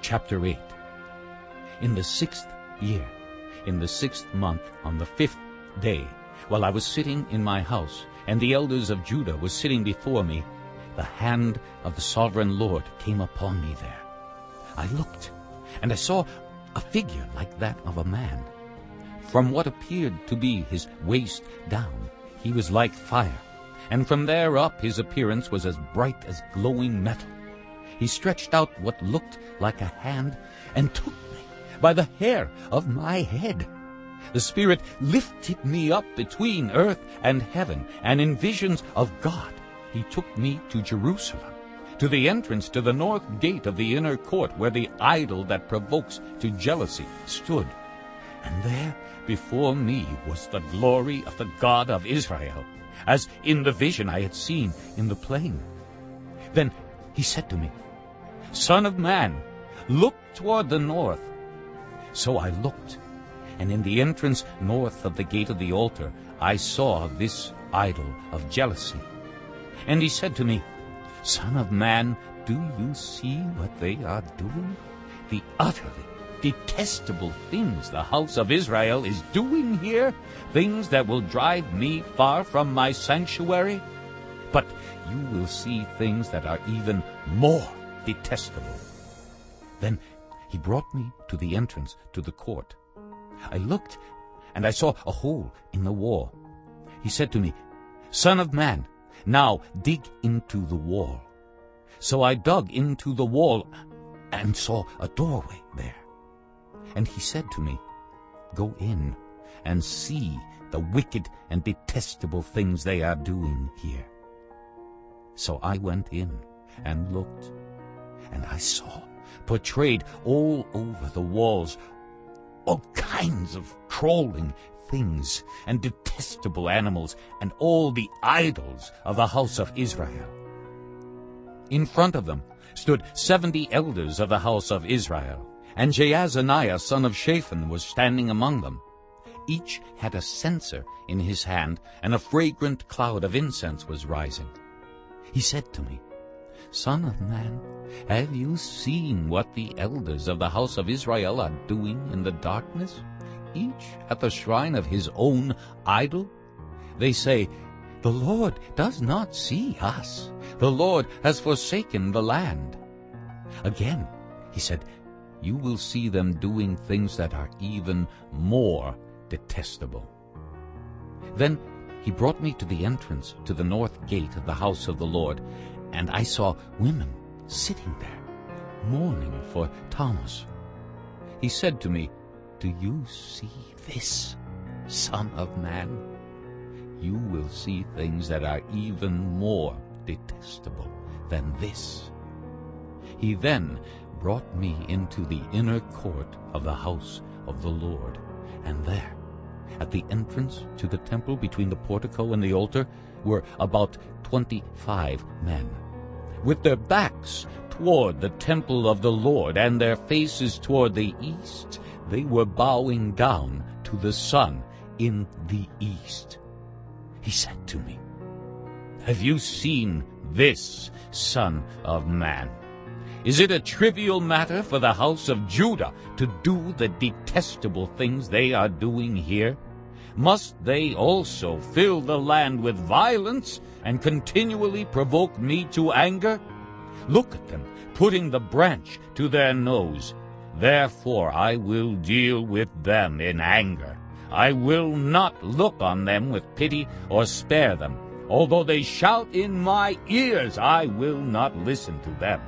Chapter 8 In the sixth year, in the sixth month, on the fifth day, while I was sitting in my house, and the elders of Judah were sitting before me, the hand of the sovereign Lord came upon me there. I looked, and I saw a figure like that of a man. From what appeared to be his waist down, he was like fire, and from there up his appearance was as bright as glowing metal. He stretched out what looked like a hand and took me by the hair of my head. The Spirit lifted me up between earth and heaven, and in visions of God he took me to Jerusalem, to the entrance to the north gate of the inner court where the idol that provokes to jealousy stood. And there before me was the glory of the God of Israel, as in the vision I had seen in the plain. Then he said to me, Son of man, look toward the north. So I looked, and in the entrance north of the gate of the altar I saw this idol of jealousy. And he said to me, Son of man, do you see what they are doing? The utterly detestable things the house of Israel is doing here, things that will drive me far from my sanctuary. But you will see things that are even more detestable. Then he brought me to the entrance to the court. I looked, and I saw a hole in the wall. He said to me, Son of man, now dig into the wall. So I dug into the wall and saw a doorway there. And he said to me, Go in and see the wicked and detestable things they are doing here. So I went in and looked, and I saw, portrayed all over the walls, all kinds of crawling things and detestable animals and all the idols of the house of Israel. In front of them stood seventy elders of the house of Israel, and Jaazaniah son of Shaphan was standing among them. Each had a censer in his hand, and a fragrant cloud of incense was rising. He said to me, Son of man, have you seen what the elders of the house of Israel are doing in the darkness, each at the shrine of his own idol? They say, The Lord does not see us. The Lord has forsaken the land. Again, he said, You will see them doing things that are even more detestable. Then he brought me to the entrance to the north gate of the house of the Lord, and I saw women sitting there, mourning for Tammuz. He said to me, Do you see this, son of man? You will see things that are even more detestable than this. He then brought me into the inner court of the house of the Lord, and there, at the entrance to the temple between the portico and the altar, were about twenty-five men, with their backs toward the temple of the Lord and their faces toward the east. They were bowing down to the sun in the east. He said to me, Have you seen this, son of man? Is it a trivial matter for the house of Judah to do the detestable things they are doing here? Must they also fill the land with violence and continually provoke me to anger? Look at them, putting the branch to their nose. Therefore I will deal with them in anger. I will not look on them with pity or spare them. Although they shout in my ears, I will not listen to them.